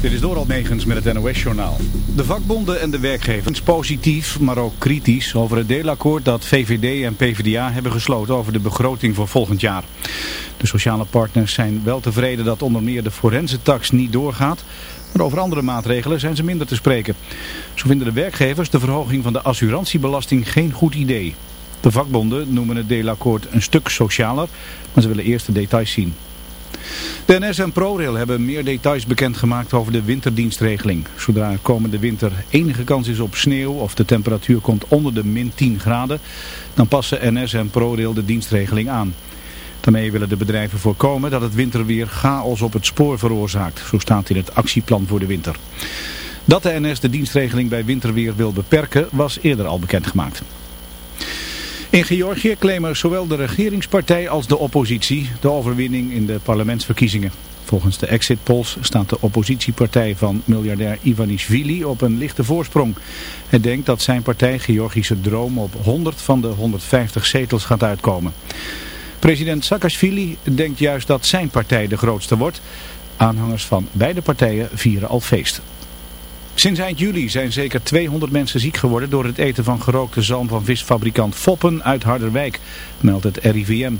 Dit is Doral Negens met het NOS-journaal. De vakbonden en de werkgevers positief, maar ook kritisch over het deelakkoord dat VVD en PvdA hebben gesloten over de begroting voor volgend jaar. De sociale partners zijn wel tevreden dat onder meer de forensentax niet doorgaat, maar over andere maatregelen zijn ze minder te spreken. Zo vinden de werkgevers de verhoging van de assurantiebelasting geen goed idee. De vakbonden noemen het deelakkoord een stuk socialer, maar ze willen eerst de details zien. De NS en ProRail hebben meer details bekendgemaakt over de winterdienstregeling. Zodra komende winter enige kans is op sneeuw of de temperatuur komt onder de min 10 graden, dan passen NS en ProRail de dienstregeling aan. Daarmee willen de bedrijven voorkomen dat het winterweer chaos op het spoor veroorzaakt. Zo staat in het actieplan voor de winter. Dat de NS de dienstregeling bij winterweer wil beperken was eerder al bekendgemaakt. In Georgië claimen zowel de regeringspartij als de oppositie de overwinning in de parlementsverkiezingen. Volgens de exit polls staat de oppositiepartij van miljardair Ivanishvili op een lichte voorsprong. Hij denkt dat zijn partij Georgische droom op 100 van de 150 zetels gaat uitkomen. President Saakashvili denkt juist dat zijn partij de grootste wordt. Aanhangers van beide partijen vieren al feest. Sinds eind juli zijn zeker 200 mensen ziek geworden door het eten van gerookte zalm van visfabrikant Foppen uit Harderwijk, meldt het RIVM.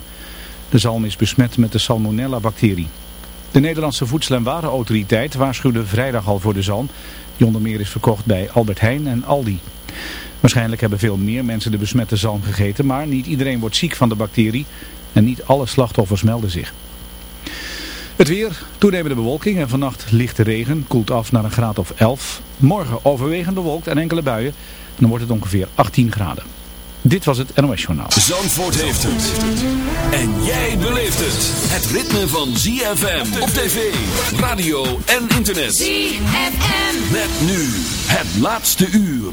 De zalm is besmet met de salmonella-bacterie. De Nederlandse Voedsel- en Warenautoriteit waarschuwde vrijdag al voor de zalm, die onder meer is verkocht bij Albert Heijn en Aldi. Waarschijnlijk hebben veel meer mensen de besmette zalm gegeten, maar niet iedereen wordt ziek van de bacterie en niet alle slachtoffers melden zich. Het weer, toenemende bewolking en vannacht lichte regen, koelt af naar een graad of 11. Morgen overwegend bewolkt en enkele buien, dan wordt het ongeveer 18 graden. Dit was het NOS Journaal. Zandvoort heeft het. En jij beleeft het. Het ritme van ZFM op tv, radio en internet. ZFM. Met nu het laatste uur.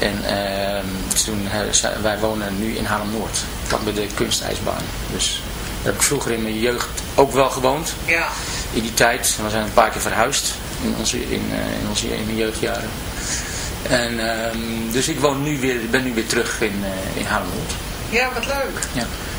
En uh, toen, wij wonen nu in Haarlem-Noord, vlak bij de kunstijsbaan. Dus daar heb ik vroeger in mijn jeugd ook wel gewoond. Ja. In die tijd. We zijn een paar keer verhuisd in onze, in, uh, in onze in mijn jeugdjaren. En, um, dus ik woon nu weer, ben nu weer terug in, uh, in Haarlem-Noord. Ja, wat leuk. Ja.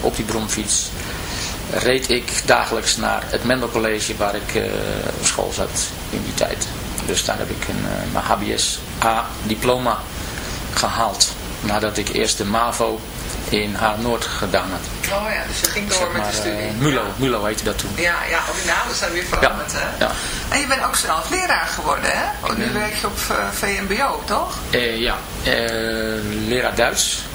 op die bromfiets reed ik dagelijks naar het Mendel College waar ik uh, op school zat in die tijd. Dus daar heb ik een, uh, mijn HBS A diploma gehaald. Nadat ik eerst de MAVO in Haar-Noord gedaan had. Oh ja, dus je ging door zeg met de studie. Uh, Mulo, ja. Mulo heette dat toen. Ja, ja, oh, die namen zijn weer veranderd, ja, hè? Ja. En je bent ook zelf leraar geworden, hè? Nu werk je op VMBO, toch? ja, leraar Duits.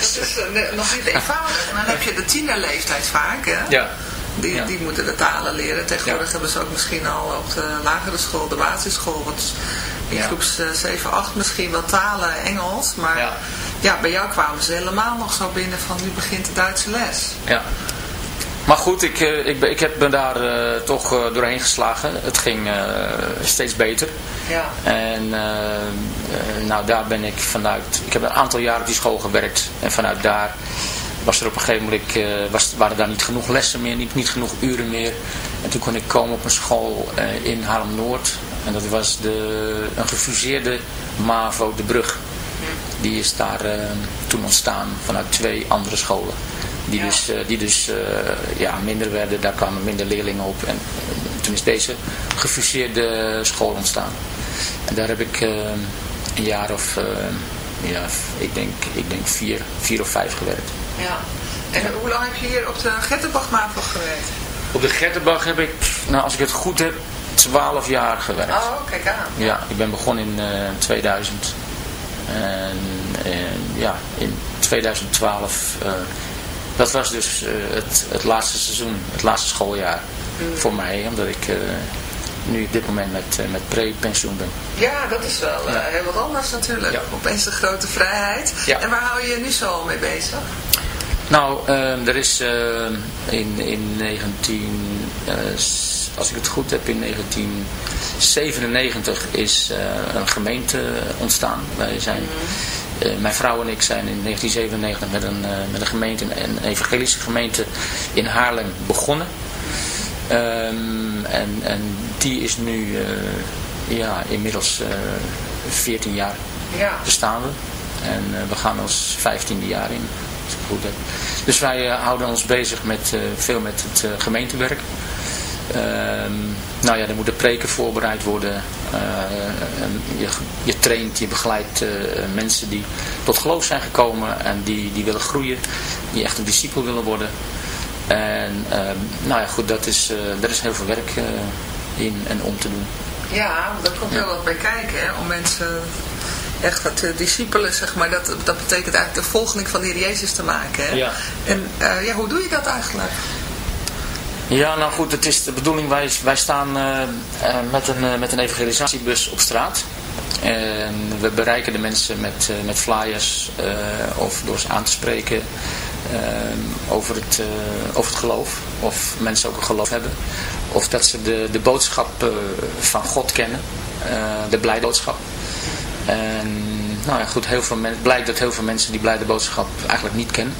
dat is nog niet eenvoudig. En dan heb je de tienerleeftijd vaak, hè? Ja. Die, ja. die moeten de talen leren. Tegenwoordig Ja. hebben ze ook misschien al op de lagere school, de basisschool, wat in Ja. groeps eh, 7, 8 misschien wel talen, Engels. Maar Ja. ja. bij jou kwamen ze helemaal nog zo binnen van nu begint de Duitse les. Ja. Maar goed, ik, eh, ik, ben- ik heb me daar eh, toch eh, doorheen geslagen. Het ging steeds beter. Ja. En nou, daar ben ik vanuit... Ik heb een aantal jaar op die school gewerkt. En vanuit daar was er op een gegeven moment... was, waren daar niet genoeg lessen meer, niet, niet genoeg uren meer. En toen kon ik komen op een school in Haarlem-Noord. En dat was de, een gefuseerde MAVO De Brug. Die is daar toen ontstaan vanuit twee andere scholen. Die dus, eh, die dus eh, ja, minder werden, daar kwamen minder leerlingen op. En toen is deze gefuseerde school ontstaan. En daar heb ik eh, een jaar of, ja, ik denk, ik denk vier, vier of vijf gewerkt. ja. En hoe lang heb je hier op de Gettenbach MAVO gewerkt? Op de Gertenbach heb ik, nou, als ik het goed heb, twaalf jaar gewerkt. Oh, kijk aan. Ja, ik ben begonnen in eh 2000. En, en ja, in 2012, eh, dat was dus eh, het, het laatste seizoen, het laatste schooljaar voor mij. Omdat ik eh, nu op dit moment met, eh, met pre-pensioen ben. Ja, dat is wel Ja. heel wat anders natuurlijk. Ja. Opeens de grote vrijheid. Ja. En waar hou je je nu zo mee bezig? Nou, eh, er is eh, in, in 19, eh, s- als ik het goed heb, in 1997 is een gemeente ontstaan. Wij zijn, eh, mijn vrouw en ik zijn in 1997 met een, eh, met een gemeente, een evangelische gemeente in Haarlem begonnen. Ehm, en, en die is nu eh, ja, inmiddels eh 14 jaar Ja. bestaan we. En we gaan ons 15e jaar in, als ik het goed heb. Dus wij houden ons bezig met, veel met het gemeentewerk. Ehm, nou ja, er moeten preken voorbereid worden. Eh, je, je traint, je begeleidt eh, mensen die tot geloof zijn gekomen en die, die willen groeien. Die echt een discipel willen worden. En ehm, nou ja, goed, dat is, eh daar is heel veel werk in en om te doen. Ja, daar komt heel wat bij kijken, hè, om mensen echt wat uh, discipelen, zeg maar. Dat, dat betekent eigenlijk de volgeling van de Heer Jezus te maken, hè. Ja. En uh, ja, hoe doe je dat eigenlijk? Ja, nou goed, het is de bedoeling, wij, wij staan uh, uh, met, een, uh, met een evangelisatiebus op straat. En we bereiken de mensen met, met flyers of door ze aan te spreken over, het, over het geloof. Of mensen ook een geloof hebben. Of dat ze de, de boodschap van God kennen. de blijde boodschap. En nou ja, goed, heel veel blijkt dat heel veel mensen die blijde boodschap eigenlijk niet kennen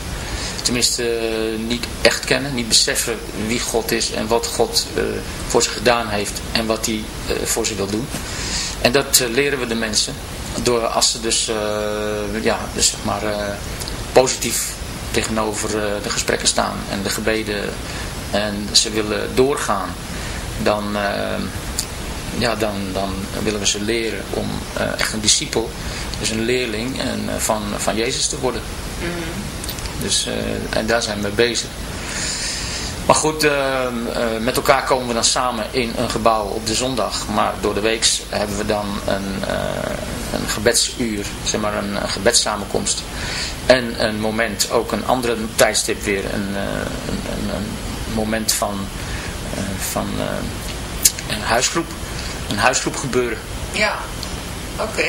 tenminste uh, niet echt kennen, niet beseffen wie God is en wat God uh, voor ze gedaan heeft en wat hij uh, voor ze wil doen. En dat leren we de mensen door als ze dus, ja, dus zeg maar, positief tegenover de gesprekken staan en de gebeden en ze willen doorgaan, dan, ja, dan, dan willen we ze leren om echt een discipel, dus een leerling en, van, van Jezus te worden. Mm. Dus, uh, en daar zijn we bezig. Maar goed, uh, uh, met elkaar komen we dan samen in een gebouw op de zondag. Maar door de week hebben we dan een, een gebedsuur, zeg maar een, een. En een moment, ook een andere tijdstip weer, een, een, een moment van, van een huisgroep. Een huisgroep gebeuren. Ja, oké.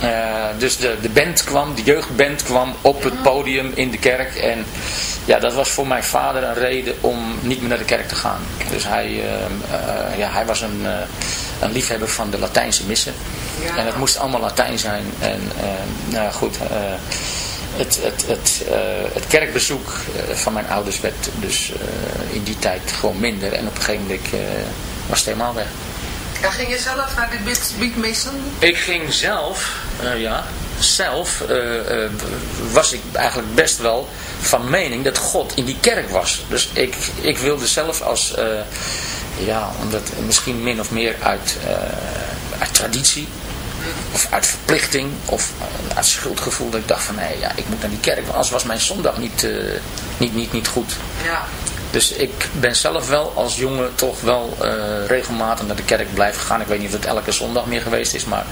Eh, dus de, de band kwam, de jeugdband kwam op het podium in de kerk. En ja, dat was voor mijn vader een reden om niet meer naar de kerk te gaan. Dus hij, ehm, eh, ja, hij was een, eh, een liefhebber van de Latijnse missen. En het moest allemaal Latijn zijn. En nou ja, goed, eh, het, het, het, eh, het kerkbezoek eh, van mijn ouders werd dus eh, in die tijd gewoon minder. En op een gegeven moment eh, was het helemaal weg. Ja, ging je zelf naar de beat, beatmissen? Ik ging zelf, eh, ja, zelf eh, eh, was ik eigenlijk best wel van mening dat God in die kerk was. Dus ik, ik wilde zelf als, ja, omdat misschien min of meer uit, uit traditie of uit verplichting of uit schuldgevoel dat ik dacht van nee, ja, ik moet naar die kerk, want anders was mijn zondag niet, niet, niet, niet goed. Ja. Dus ik ben zelf wel als jongen toch wel eh, regelmatig naar de kerk blijven gaan. Ik weet niet of het elke zondag meer geweest is, maar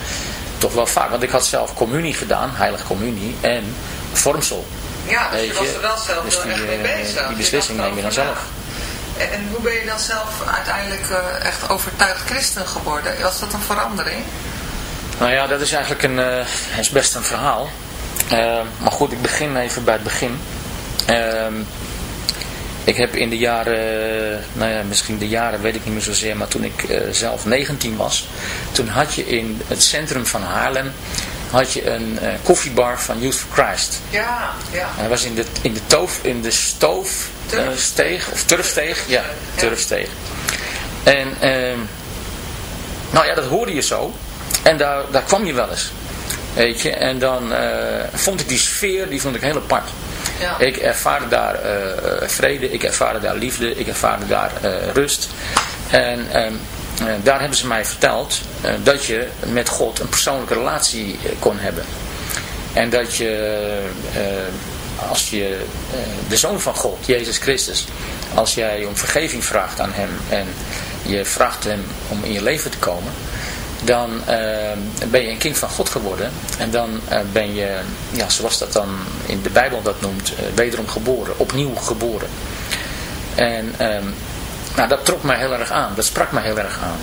toch wel vaak. Want ik had zelf communie gedaan, heilige communie en vormsel. Ja, dus je was er wel zelf dus die, mee eh, bezig. die beslissing dacht neem je dan zelf. En, hoe ben je dan zelf uiteindelijk eh, echt overtuigd christen geworden? Was dat een verandering? Nou ja, dat is eigenlijk een, is best een verhaal. Maar goed, ik begin even bij het begin. Ehm, Ik heb in de jaren, nou ja, misschien de jaren weet ik niet meer zozeer, maar toen ik eh, zelf 19 was, toen had je in het centrum van Haarlem, had je een eh, koffiebar van Youth for Christ. Ja, ja. Hij was in de, in de, toof, in de stoof eh, Turf. steeg, of turfsteeg, ja, turfsteeg. En, ehm, nou ja, dat hoorde je zo. En daar, daar kwam je wel eens. Weet je, en dan eh, vond ik die sfeer, die vond ik heel apart. Ja. Ik ervaarde daar eh, vrede, ik ervaarde daar liefde, ik ervaarde daar eh, rust. En ehm, eh, daar hebben ze mij verteld dat je met God een persoonlijke relatie kon hebben. En dat je, als je de Zoon van God, Jezus Christus, als jij om vergeving vraagt aan Hem en je vraagt Hem om in je leven te komen, dan eh, ben je een kind van God geworden. En dan eh, ben je, ja, zoals dat dan in de Bijbel dat noemt, eh, wederom geboren, opnieuw geboren. En ehm, nou, dat trok mij heel erg aan, dat sprak mij heel erg aan.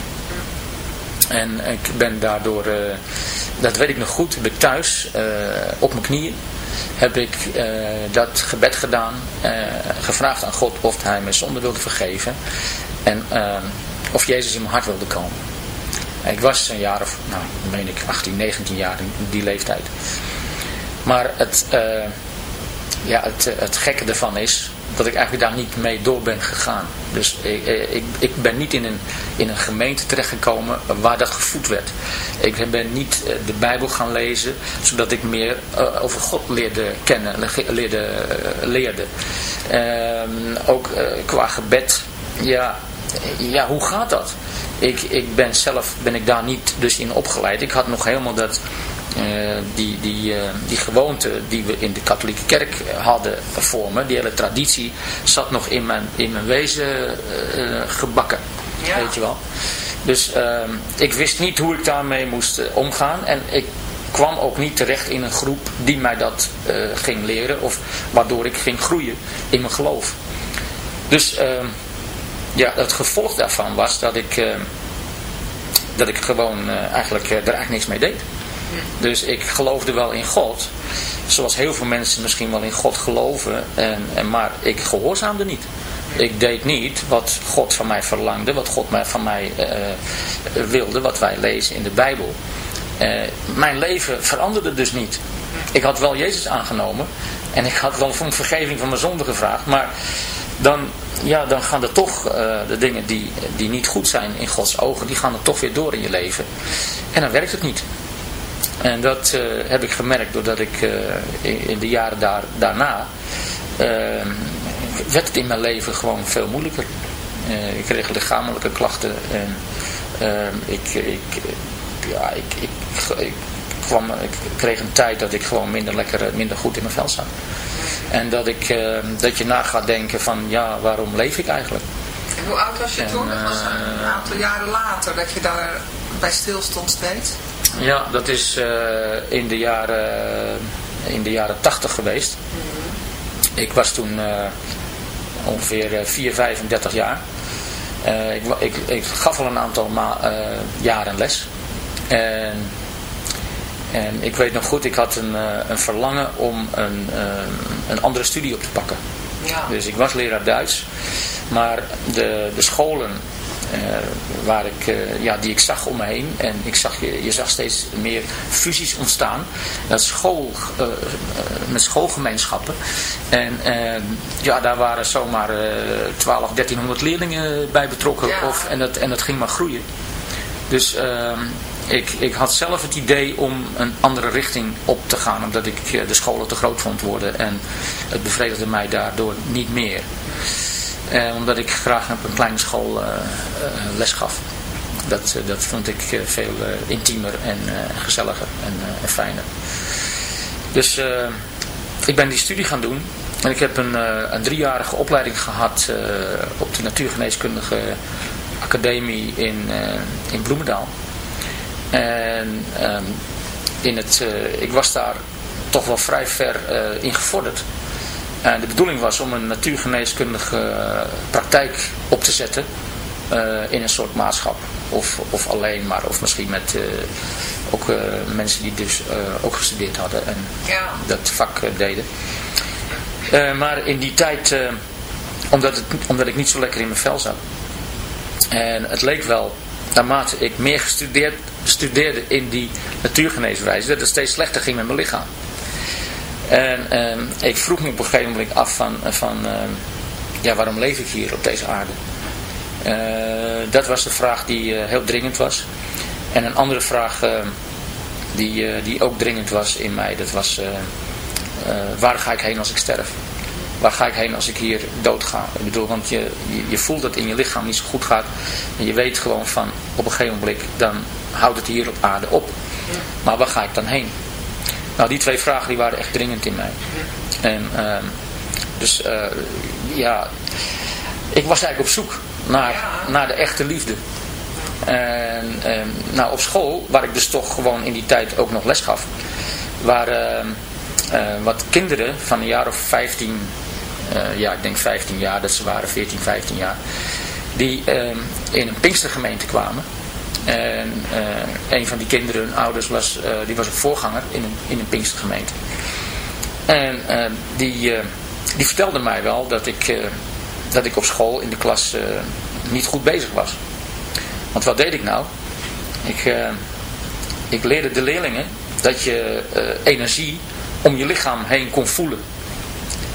En ik ben daardoor, dat weet ik nog goed, heb ik thuis op mijn knieën heb ik dat gebed gedaan, gevraagd aan God of hij mijn zonde wilde vergeven en eh, of Jezus in mijn hart wilde komen. Ik was een jaar of, nou, meen ik 18, 19 jaar in die leeftijd. Maar het, eh, ja, het, eh, het gekke ervan is dat ik eigenlijk daar niet mee door ben gegaan. Dus ik, eh, ik, ik ben niet in een, in een gemeente terechtgekomen waar dat gevoed werd. Ik ben niet de Bijbel gaan lezen, zodat ik meer over God leerde kennen, le- leerde, leerde. Ehm, ook qua gebed, ja, ja, hoe gaat dat? Ik, ik ben zelf ben ik daar niet dus in opgeleid. Ik had nog helemaal dat, eh, die, die, eh, die gewoonte die we in de katholieke kerk hadden voor me. Die hele traditie zat nog in mijn, in mijn wezen eh, gebakken. Ja. Weet je wel. Dus ik wist niet hoe ik daarmee moest omgaan. En ik kwam ook niet terecht in een groep die mij dat ging leren. Of waardoor ik ging groeien in mijn geloof. Dus ehm, ja, het gevolg daarvan was dat ik, eh, dat ik gewoon eh, eigenlijk eh, er eigenlijk niks mee deed. Dus ik geloofde wel in God. Zoals heel veel mensen misschien wel in God geloven. En, en, maar ik gehoorzaamde niet. Ik deed niet wat God van mij verlangde. Wat God van mij wilde. Wat wij lezen in de Bijbel. Mijn leven veranderde dus niet. Ik had wel Jezus aangenomen. En ik had wel om vergeving van mijn zonde gevraagd. Maar dan, ja, dan gaan er toch eh, de dingen die, die niet goed zijn in Gods ogen. Die gaan er toch weer door in je leven. En dan werkt het niet. En dat eh, heb ik gemerkt doordat ik eh, in, de jaren daar, daarna werd het in mijn leven gewoon veel moeilijker. Ik kreeg lichamelijke klachten en ik, ik, ja, ik, ik, ik, kwam, ik kreeg een tijd dat ik gewoon minder, lekker, minder goed in mijn vel zat. En dat, ik, eh, dat je na gaat denken van ja, waarom leef ik eigenlijk? En hoe oud was je En, toen? Dat was een eh, aantal jaren later dat je daar bij stil stond steeds. Ja, dat is eh, in, de jaren, in de jaren 80 geweest. Ik was toen ongeveer eh, 4, 35 jaar. Ik, ik, ik gaf al een aantal ma- jaren les. En, en ik weet nog goed, ik had een, eh, een verlangen om een, eh, een andere studie op te pakken. Ja. Dus ik was leraar Duits. Maar de, de scholen eh, waar ik, ja, die ik zag om me heen. En ik zag, je, je zag steeds meer fusies ontstaan. Dat school, met schoolgemeenschappen. En eh, ja, daar waren zomaar eh 12, 1300 leerlingen bij betrokken. Ja. Of, en, dat, en dat ging maar groeien. Dus ehm, ik, ik had zelf het idee om een andere richting op te gaan. Omdat ik eh, de scholen te groot vond worden. En het bevredigde mij daardoor niet meer. Eh, omdat ik graag op een kleine school eh, eh, les gaf. Dat, dat vond ik veel intiemer en gezelliger en, fijner. Dus ik ben die studie gaan doen. En ik heb een, een driejarige opleiding gehad eh, op de natuurgeneeskundige academie in, in Bloemendaal. En ehm, in het, eh, ik was daar toch wel vrij ver eh, in gevorderd. En de bedoeling was om een natuurgeneeskundige eh, praktijk op te zetten in een soort maatschap. Of, of alleen maar, of misschien met ook mensen die dus ook gestudeerd hadden en Ja. dat vak deden. Maar in die tijd omdat, het, omdat ik niet zo lekker in mijn vel zat. En het leek wel, naarmate ik meer gestudeerd, studeerde in die natuurgeneeswijze, dat het steeds slechter ging met mijn lichaam. En ehm, ik vroeg me op een gegeven moment af van, van ehm, ja, waarom leef ik hier op deze aarde? Eh, dat was de vraag die eh, heel dringend was. En een andere vraag ehm, die, eh, die ook dringend was in mij, dat was waar ga ik heen als ik sterf? Waar ga ik heen als ik hier dood ga? Ik bedoel, want je, je, voelt dat in je lichaam niet zo goed gaat. En je weet gewoon van, op een gegeven moment, dan houdt het hier op aarde op. Maar waar ga ik dan heen? Nou, die twee vragen die waren echt dringend in mij. En ehm, dus uh, ja, ik was eigenlijk op zoek naar, naar de echte liefde. En ehm, nou, op school, waar ik dus toch gewoon in die tijd ook nog les gaf, waren uh, wat kinderen van een jaar of 15, uh, ja ik denk 15 jaar, dat ze waren 14, 15 jaar, die in een Pinkstergemeente kwamen. En uh, een van die kinderen, hun ouders, was, uh, die was een voorganger in een, in een Pinkstergemeente. En uh, die, die vertelde mij wel dat ik, dat ik op school in de klas niet goed bezig was. Want wat deed ik nou? Ik, ik leerde de leerlingen dat je energie om je lichaam heen kon voelen.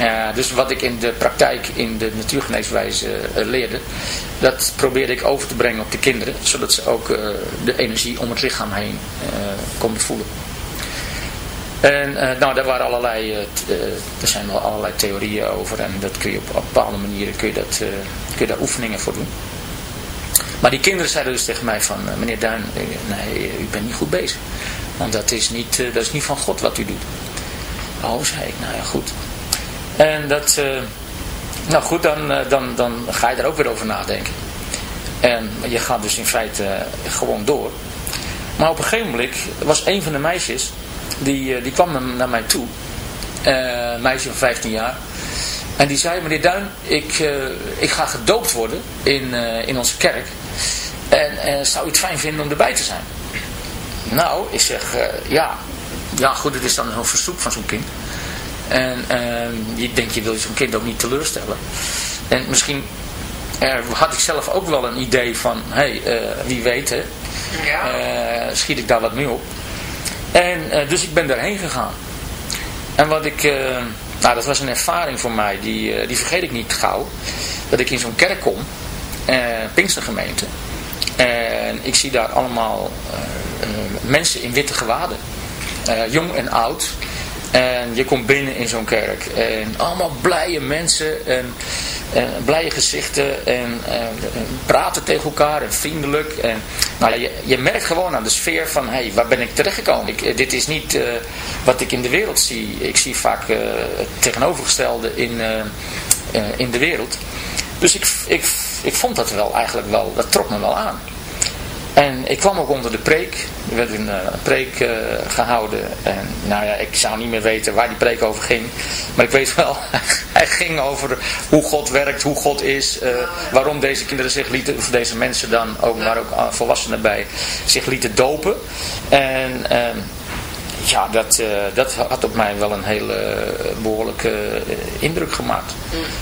Uh, dus wat ik in de praktijk in de natuurgeneeswijze uh, leerde, dat probeerde ik over te brengen op de kinderen, zodat ze ook uh, de energie om het lichaam heen konden voelen. En nou, daar waren allerlei, er zijn wel allerlei theorieën over en dat kun je op, op bepaalde manieren kun je, dat, kun je daar oefeningen voor doen. Maar die kinderen zeiden dus tegen mij van, meneer Duin, nee, u bent niet goed bezig. Want dat is niet, dat is niet van God wat u doet. Oh, zei ik, nou ja, goed. En dat, uh, nou goed, dan, uh, dan, dan ga je er ook weer over nadenken. En je gaat dus in feite uh, gewoon door. Maar op een gegeven moment was een van de meisjes, die, die kwam naar mij toe. een meisje van 15 jaar. En die zei, meneer Duin, ik, ik ga gedoopt worden in, in onze kerk. En zou u het fijn vinden om erbij te zijn? Nou, ik zeg, ja, ja goed, het is dan een verzoek van zo'n kind. En uh, ik denk, je wil zo'n kind ook niet teleurstellen. En misschien had ik zelf ook wel een idee van, hé, hey, uh, wie weet hè, ja. Eh, schiet ik daar wat mee op. En dus ik ben daarheen gegaan. En wat ik, nou dat was een ervaring voor mij, die, die vergeet ik niet gauw. Dat ik in zo'n kerk kom, Pinkstergemeente. En ik zie daar allemaal mensen in witte gewaden. jong en oud. En je komt binnen in zo'n kerk. En allemaal blije mensen. En, en blije gezichten. En, en, praten tegen elkaar. En vriendelijk. En, nou, je, je merkt gewoon aan de sfeer van... Hey, waar ben ik terechtgekomen? Ik, dit is niet uh, wat ik in de wereld zie. Ik zie vaak uh, het tegenovergestelde in, in de wereld. Dus ik, ik, ik vond dat wel eigenlijk wel... Dat trok me wel aan. En ik kwam ook onder de preek. Er werd een uh, preek uh, gehouden. En nou ja, ik zou niet meer weten waar die preek over ging. Maar ik weet wel, hij ging over hoe God werkt, hoe God is. Uh, waarom deze kinderen zich lieten, of deze mensen dan ook, maar ook volwassenen bij, zich lieten dopen. En ehm, ja, dat, dat had op mij wel een hele behoorlijke indruk gemaakt.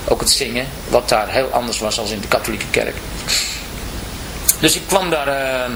Ook het zingen, wat daar heel anders was dan in de katholieke kerk. Dus ik kwam daar uh,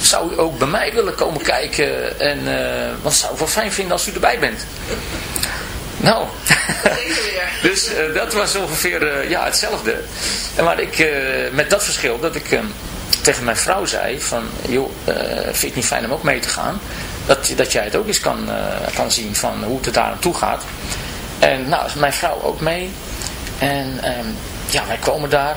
Zou u ook bij mij willen komen kijken? En, uh, want zou ik wel fijn vinden als u erbij bent. Nou, dus uh, dat was ongeveer ja, hetzelfde. En maar ik, met dat verschil dat ik tegen mijn vrouw zei van, joh, vind je het niet fijn om ook mee te gaan? Dat, dat jij het ook eens kan, kan zien van hoe het daar aan toe gaat. En nou, mijn vrouw ook mee. En ehm, ja, wij komen daar.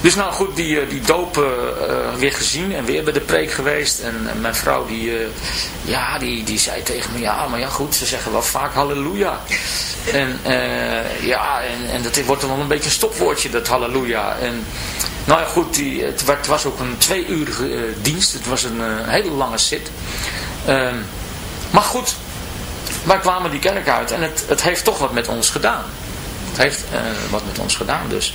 Dus nou goed, die, eh, die doop eh, weer gezien en weer bij de preek geweest. En, mijn vrouw die, eh, ja, die, die zei tegen me, ja, maar ja goed, ze zeggen wel vaak halleluja. En ja, en, en dat wordt dan wel een beetje een stopwoordje, dat halleluja. En nou ja goed, die, het, wa- het was ook een twee-urige eh, dienst. Het was een hele lange zit. Ehm, maar goed, wij kwamen die kerk uit en het, het heeft toch wat met ons gedaan. Het heeft wat met ons gedaan dus.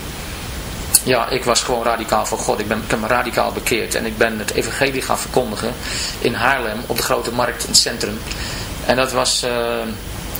ja, ik was gewoon radicaal voor God. Ik, ben, ik heb me radicaal bekeerd. En ik ben het evangelie gaan verkondigen in Haarlem op de Grote Markt in het centrum. En dat was... Uh,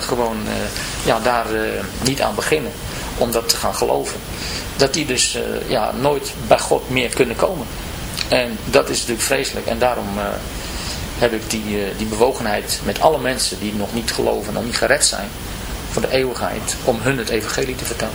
gewoon uh, ja, daar uh, niet aan beginnen om dat te gaan geloven. Dat die dus ja, nooit bij God meer kunnen komen. En dat is natuurlijk vreselijk. En daarom heb ik die, die bewogenheid met alle mensen die nog niet geloven, nog niet gered zijn voor de eeuwigheid, om hun het evangelie te vertellen.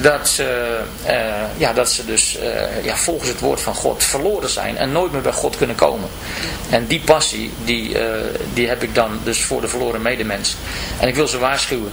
dat ze, uh, ja, dat ze dus uh, ja, volgens het woord van God verloren zijn en nooit meer bij God kunnen komen. En die passie, die, uh, die heb ik dan dus voor de verloren medemens. En ik wil ze waarschuwen.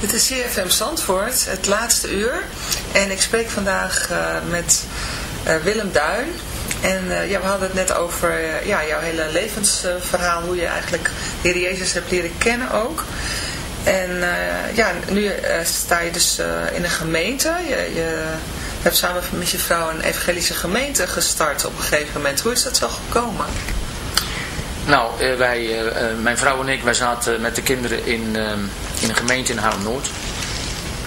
Dit is CFM Zandvoort, het laatste uur. En ik spreek vandaag uh, met uh, Willem Duin. En uh, ja, we hadden het net over ja, jouw hele levensverhaal, hoe je eigenlijk de Heer Jezus hebt leren kennen ook. En ja, nu sta je dus in een gemeente. Je, je hebt samen met je vrouw een evangelische gemeente gestart op een gegeven moment. Hoe is dat zo gekomen? Nou, wij, mijn vrouw en ik, wij zaten met de kinderen in in een gemeente in Haarlem-Noord.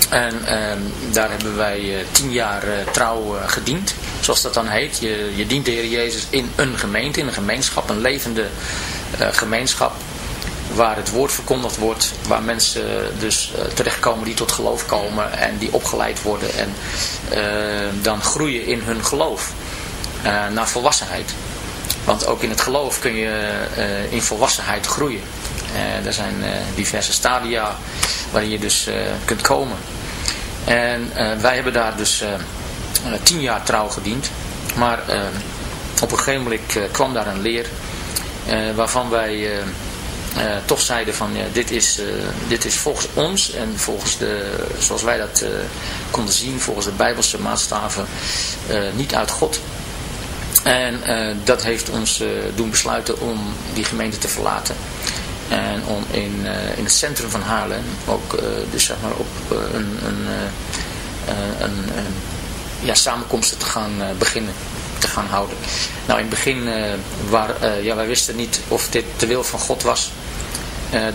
En ehm, daar hebben wij tien jaar trouw gediend, zoals dat dan heet. Je, je dient de Heer Jezus in een gemeente, in een gemeenschap, een levende gemeenschap. Waar het woord verkondigd wordt, waar mensen dus terechtkomen die tot geloof komen en die opgeleid worden en dan groeien in hun geloof naar volwassenheid. Want ook in het geloof kun je in volwassenheid groeien. Uh, er zijn uh, diverse stadia waarin je dus kunt komen. En wij hebben daar dus tien jaar trouw gediend. Maar op een gegeven moment kwam daar een leer waarvan wij toch zeiden van ja, dit, is, dit is volgens ons en volgens de, zoals wij dat konden zien, volgens de Bijbelse maatstaven, niet uit God. En dat heeft ons doen besluiten om die gemeente te verlaten. En om in, uh, in het centrum van Haarlem ook uh, dus zeg maar op uh, een, een, een, een, ja, samenkomsten te gaan beginnen, te gaan houden. Nou in het begin, waar, ja, wij wisten niet of dit de wil van God was.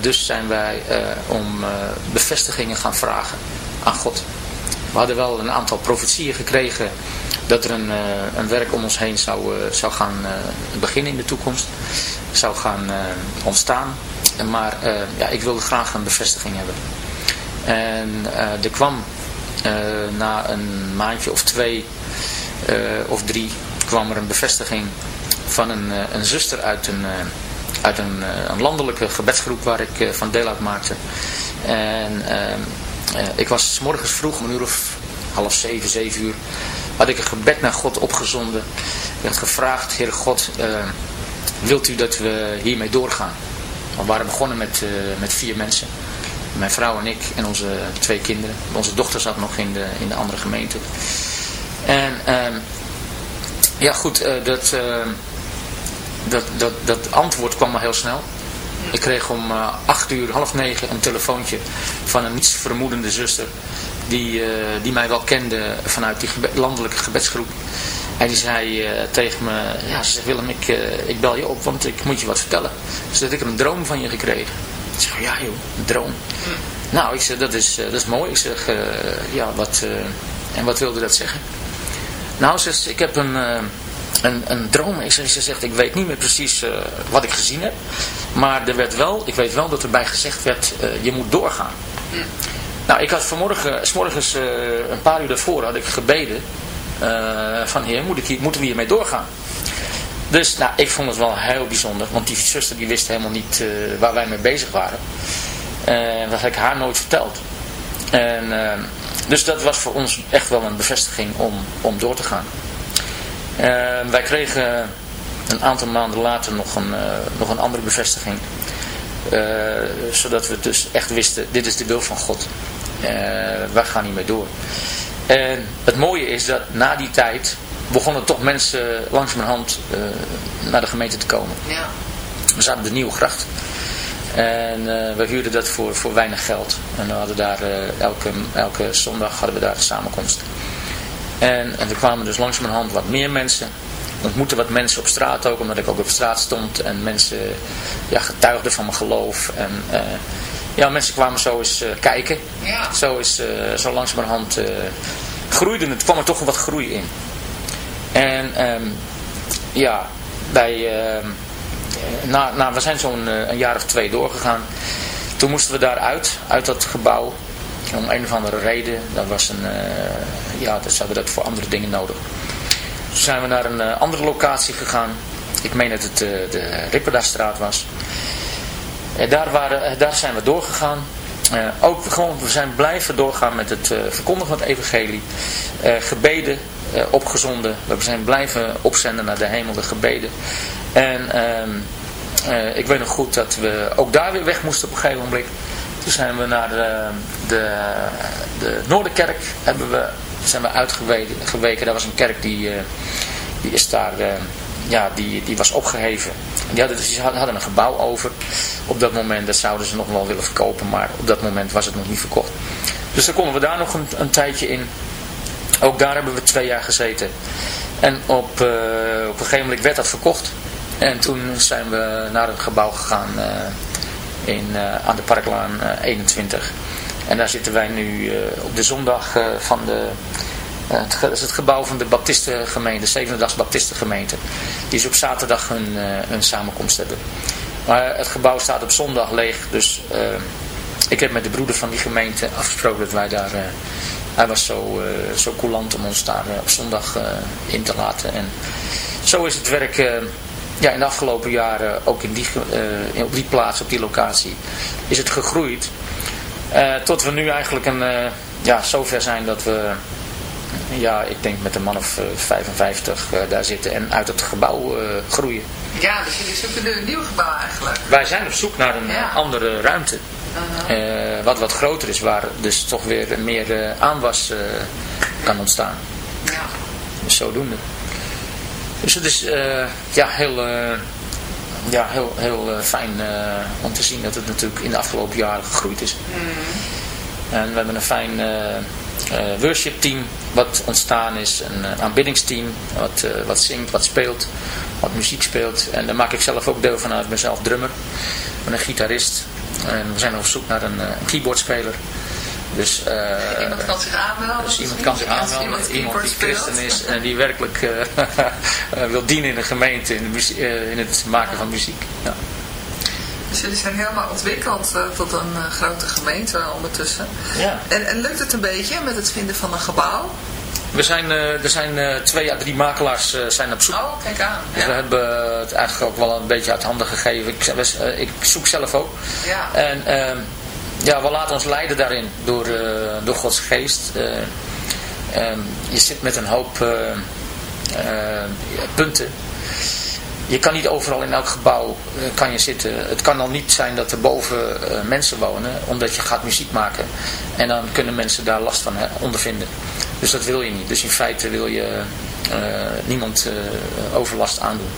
dus zijn wij om bevestigingen gaan vragen aan God. We hadden wel een aantal profetieën gekregen dat er een, een werk om ons heen zou, zou gaan beginnen in de toekomst. Zou gaan ontstaan. Maar ja, ik wilde graag een bevestiging hebben. En er kwam na een maandje of twee of drie kwam er een bevestiging van een, een zuster uit een, uit een, een, landelijke gebedsgroep waar ik van deel uit maakte. En ik was morgens vroeg, om een uur of half zeven, zeven uur, had ik een gebed naar God opgezonden. Ik had gevraagd, Heer God, wilt u dat we hiermee doorgaan? We waren begonnen met, uh, met vier mensen. Mijn vrouw en ik en onze twee kinderen. Onze dochter zat nog in de, in de andere gemeente. En uh, ja goed, dat, ehm, dat, dat, dat antwoord kwam maar heel snel. Ik kreeg om uh, acht uur, half negen een telefoontje van een niets vermoedende zuster. Die, uh, die mij wel kende vanuit die landelijke gebedsgroep. En die zei uh, tegen me, ja, ze zegt Willem, ik, ik bel je op, want ik moet je wat vertellen. Ze zegt, ik heb een droom van je gekregen. Ik zeg, ja joh, een droom. Nou, ik zeg, dat is, dat is mooi. Ik zeg, ja, wat, en wat wilde dat zeggen? Nou, ze zegt, ik heb een, een, een droom. Ik zeg, ze zegt, ik weet niet meer precies wat ik gezien heb. Maar er werd wel, ik weet wel dat erbij gezegd werd, je moet doorgaan. Nou, ik had vanmorgen, s morgens een paar uur daarvoor had ik gebeden uh, van heer, moet ik hier, moeten we hiermee doorgaan? Dus nou, ik vond het wel heel bijzonder, want die zuster die wist helemaal niet uh, waar wij mee bezig waren. En uh, dat had ik haar nooit verteld. En, eh, dus dat was voor ons echt wel een bevestiging om, om door te gaan. Wij kregen een aantal maanden later nog een, nog een andere bevestiging. zodat we dus echt wisten, dit is de wil van God. wij gaan hiermee door. En het mooie is dat na die tijd begonnen toch mensen langzamerhand uh, naar de gemeente te komen. Ja. We zaten op de Nieuwe Gracht. En uh, we huurden dat voor, voor weinig geld. En we hadden daar, uh, elke, elke zondag hadden we daar een samenkomst. En, en er kwamen dus langzamerhand wat meer mensen. We ontmoetten wat mensen op straat ook, omdat ik ook op straat stond. En mensen ja, getuigden van mijn geloof. En ja, mensen kwamen zo eens uh, kijken. Ja. Zo, is, uh, zo langzamerhand groeide het, kwam er toch wat groei in. En um, ja, bij, ehm, na, na, we zijn zo'n een jaar of twee doorgegaan. Toen moesten we daaruit, uit dat gebouw. Om een of andere reden. Dat was een, ja, dat hadden dat voor andere dingen nodig. Toen zijn we naar een andere locatie gegaan. Ik meen dat het de Ripperdastraat was. En daar, waren, eh, daar zijn we doorgegaan. Ook gewoon, we zijn blijven doorgaan met het verkondigen van het evangelie. Gebeden opgezonden. We zijn blijven opzenden naar de hemel, de gebeden. En ehm, ik weet nog goed dat we ook daar weer weg moesten op een gegeven moment. Toen zijn we naar de, de, de Noorderkerk hebben we, zijn we uitgeweken. Daar was een kerk die, eh, die is daar, eh, ja, die, die was opgeheven. Die hadden, dus, die hadden een gebouw over op dat moment. Dat zouden ze nog wel willen verkopen, maar op dat moment was het nog niet verkocht. Dus dan konden we daar nog een, een tijdje in. Ook daar hebben we twee jaar gezeten. En op, uh, op een gegeven moment werd dat verkocht. En toen zijn we naar een gebouw gegaan in, uh, aan de Parklaan 21. En daar zitten wij nu op de zondag van de... Het, is het gebouw van de Baptistengemeente, Zevendags Baptistengemeente. Die is op zaterdag een, een samenkomst hebben. Maar het gebouw staat op zondag leeg, dus ik heb met de broeder van die gemeente afgesproken dat wij daar hij was zo, uh, zo coulant om ons daar op zondag in te laten. En zo is het werk ja, in de afgelopen jaren, ook in die, op die plaats, op die locatie, is het gegroeid. tot we nu eigenlijk een, ja, zover zijn dat we, ja, ik denk met een man of 55 daar zitten en uit het gebouw groeien. Ja, dus jullie zoeken een nieuw gebouw eigenlijk. Wij zijn op zoek naar een ja. andere ruimte. Uh, wat wat groter is, waar dus toch weer meer uh, aanwas uh, kan ontstaan. Ja. Dus zodoende. Dus het is ja, heel, ja, heel, heel fijn om te zien dat het natuurlijk in de afgelopen jaren gegroeid is. Mm. En we hebben een fijn worship team wat ontstaan is. Een aanbiddingsteam wat, wat zingt, wat speelt, wat muziek speelt. En daar maak ik zelf ook deel van uit. Ik ben zelf drummer. Ik ben een gitarist. En we zijn op zoek naar een, een keyboardspeler. Dus, uh, iemand kan zich aanmelden. Dus iemand kan zich aanmelden. Iemand, iemand die christen is en die werkelijk uh, wil dienen in de gemeente in, de uh, in het maken van muziek. Ja. Dus jullie zijn helemaal ontwikkeld tot een grote gemeente ondertussen. Ja. En, en lukt het een beetje met het vinden van een gebouw? We zijn, er zijn twee à drie makelaars zijn op zoek. Oh, kijk aan. Dus ja. we hebben het eigenlijk ook wel een beetje uit handen gegeven. Ik, ik zoek zelf ook. Ja. En uh, ja, we laten ons leiden daarin door, uh, door Gods geest. Uh, je zit met een hoop punten. Je kan niet overal in elk gebouw kan je zitten. Het kan al niet zijn dat er boven mensen wonen, omdat je gaat muziek maken. En dan kunnen mensen daar last van ondervinden. Dus dat wil je niet. Dus in feite wil je niemand overlast aandoen.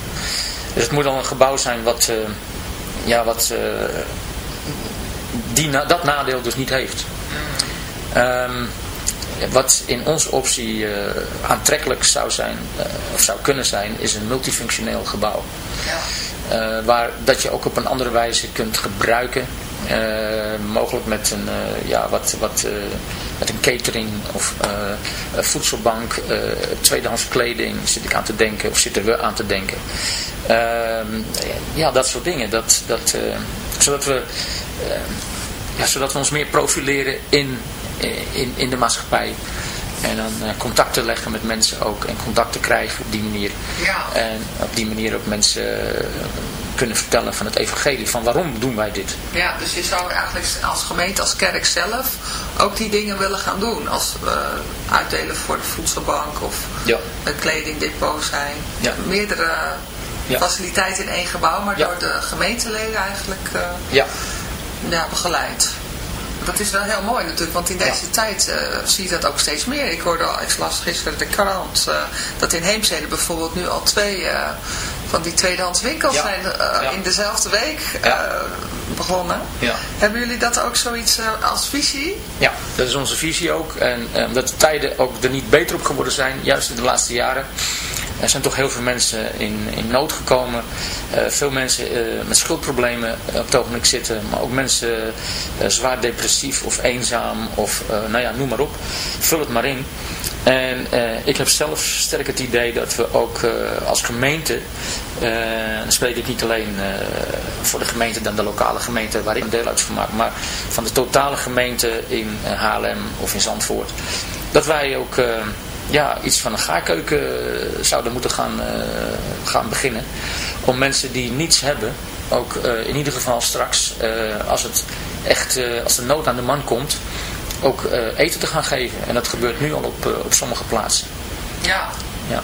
Dus het moet dan een gebouw zijn wat, ja, wat die dat nadeel dus niet heeft. Um, wat in onze optie aantrekkelijk zou zijn, of zou kunnen zijn, is een multifunctioneel gebouw. Ja. waar dat je ook op een andere wijze kunt gebruiken. Mogelijk met een, ja, wat, wat met een catering of een voedselbank, tweedehands kleding zit ik aan te denken of zitten we aan te denken. Uh, ja, dat soort dingen. Dat, dat, zodat, we, ja, zodat we ons meer profileren in, in, in de maatschappij. En dan contacten leggen met mensen ook. En contacten krijgen op die manier. Ja. En op die manier ook mensen kunnen vertellen van het evangelie. Van waarom doen wij dit? Ja, dus je zou eigenlijk als gemeente, als kerk zelf ook die dingen willen gaan doen. Als uh, uitdelen voor de voedselbank of ja. een kledingdepot zijn. Ja. Meerdere ja. faciliteiten in één gebouw, maar door de gemeenteleden eigenlijk uh, ja. Ja, begeleid. Dat is wel heel mooi natuurlijk, want in deze tijd uh, zie je dat ook steeds meer. Ik hoorde al, ik las gisteren de krant, uh, dat in Heemstede bijvoorbeeld nu al twee uh, van die tweedehands winkels ja. zijn ja. in dezelfde week begonnen. Hebben jullie dat ook zoiets als visie? Ja, dat is onze visie ook. En dat de tijden ook er niet beter op geworden zijn, juist in de laatste jaren. Er zijn toch heel veel mensen in, in nood gekomen. Uh, veel mensen uh, met schuldproblemen op het ogenblik zitten. Maar ook mensen uh, zwaar depressief of eenzaam. Of nou ja, noem maar op. Vul het maar in. En ik heb zelf sterk het idee dat we ook als gemeente... dan spreek ik niet alleen voor de gemeente dan de lokale gemeente waar ik een deel uit van maak. Maar van de totale gemeente in Haarlem of in Zandvoort. Dat wij ook ja, iets van een gaarkeuken zouden moeten gaan, uh, gaan beginnen. Om mensen die niets hebben, ook uh, in ieder geval straks, uh, als, het echt, als de nood aan de man komt, ook eten te gaan geven. En dat gebeurt nu al op, op sommige plaatsen. Ja. ja.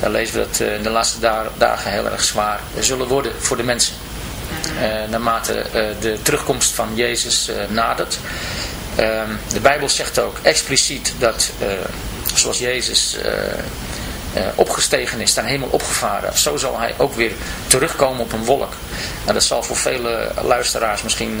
Daar lezen we dat eh, in de laatste da- dagen heel erg zwaar zullen worden voor de mensen. Eh, naarmate eh, de terugkomst van Jezus nadert. Ehm, de Bijbel zegt ook expliciet dat zoals Jezus opgestegen is, naar hemel opgevaren, zo zal hij ook weer terugkomen op een wolk. Nou, dat zal voor vele luisteraars misschien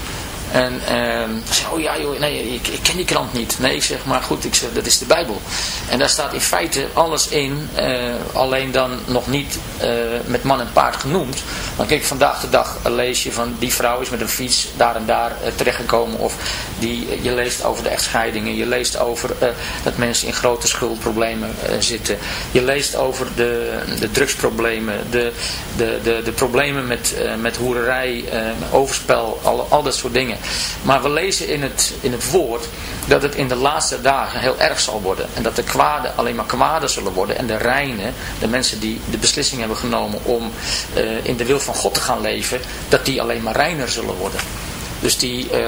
En ehm ik, oh ja joh, nee, ik, ik ken die krant niet. Nee, ik zeg, maar goed, ik zeg, dat is de Bijbel. En daar staat in feite alles in, eh, alleen dan nog niet eh, met man en paard genoemd. Want kijk, vandaag de dag lees je van die vrouw is met een fiets daar en daar eh, terechtgekomen. Of die, je leest over de echtscheidingen, je leest over dat mensen in grote schuldproblemen zitten. Je leest over de, de drugsproblemen, de, de, de, de problemen met, met hoererij, overspel, al, al dat soort dingen. Maar we lezen in het, in het woord dat het in de laatste dagen heel erg zal worden. En dat de kwade alleen maar kwade zullen worden. En de reinen, de mensen die de beslissing hebben genomen om eh, in de wil van God te gaan leven, dat die alleen maar reiner zullen worden. Dus die, eh,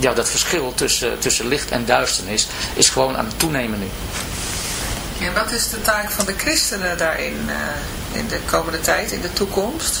ja, dat verschil tussen, tussen licht en duisternis is gewoon aan het toenemen nu. En wat is de taak van de christenen daarin eh, in de komende tijd, in de toekomst?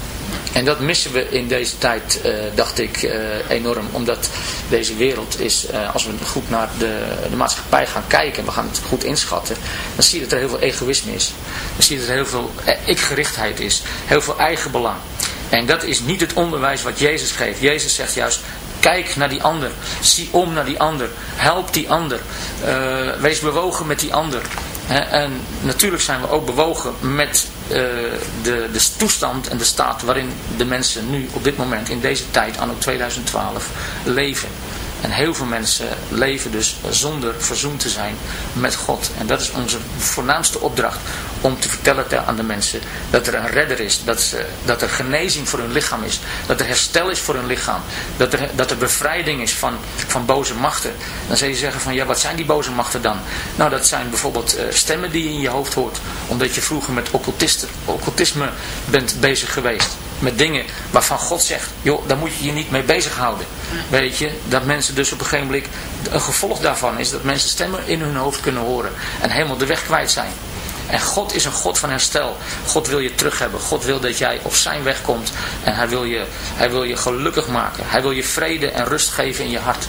En dat missen we in deze tijd, eh, dacht ik, eh, enorm. Omdat deze wereld is, eh, als we goed naar de, de maatschappij gaan kijken, we gaan het goed inschatten, dan zie je dat er heel veel egoïsme is. Dan zie je dat er heel veel ikgerichtheid is. Heel veel eigenbelang. En dat is niet het onderwijs wat Jezus geeft. Jezus zegt juist, kijk naar die ander. Zie om naar die ander. Help die ander. Wees bewogen met die ander. En natuurlijk zijn we ook bewogen met de, de toestand en de staat waarin de mensen nu op dit moment in deze tijd, anno 2012, leven. En heel veel mensen leven dus zonder verzoend te zijn met God. En dat is onze voornaamste opdracht. Om te vertellen te- aan de mensen dat er een redder is. Dat, dat er genezing voor hun lichaam is. Dat er herstel is voor hun lichaam. Dat er, dat er bevrijding is van, van boze machten. Dan zou je zeggen van ja wat zijn die boze machten dan? Nou dat zijn bijvoorbeeld eh, stemmen die je in je hoofd hoort. Omdat je vroeger met occultisme bent bezig geweest met dingen waarvan God zegt, joh, daar moet je je niet mee bezighouden. Weet je, dat mensen dus op een gegeven moment, een gevolg daarvan is dat mensen stemmen in hun hoofd kunnen horen en helemaal de weg kwijt zijn. En God is een God van herstel. God wil je terug hebben. God wil dat jij op zijn weg komt. En hij wil je, hij wil je gelukkig maken. Hij wil je vrede en rust geven in je hart.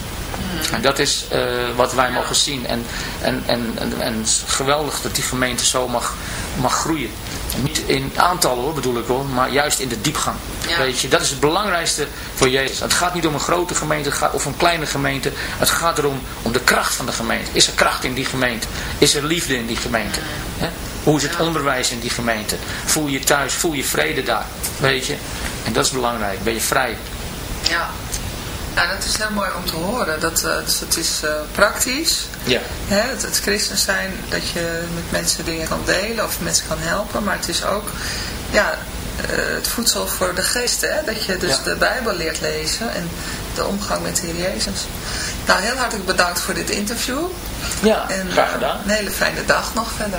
En dat is eh, wat wij mogen zien. En, en, en, en, en geweldig dat die gemeente zo mag, mag groeien. Niet in aantallen hoor, bedoel ik hoor, maar juist in de diepgang. Ja. Weet je, dat is het belangrijkste voor Jezus. Het gaat niet om een grote gemeente gaat, of een kleine gemeente. Het gaat erom om de kracht van de gemeente. Is er kracht in die gemeente? Is er liefde in die gemeente? Hoe is het onderwijs in die gemeente? Voel je thuis, voel je vrede daar? Weet je? En dat is belangrijk. Ben je vrij? Ja. Nou, dat is heel mooi om te horen. Dat, eh, dus het is eh, praktisch. Ja. Hè, het, het christen zijn, dat je met mensen dingen kan delen of mensen kan helpen. Maar het is ook ja, eh, het voedsel voor de geest. Hè? Dat je dus Ja. de Bijbel leert lezen en de omgang met de Heer Jezus. Nou, heel hartelijk bedankt voor dit interview. Ja, En graag gedaan. een hele fijne dag nog verder.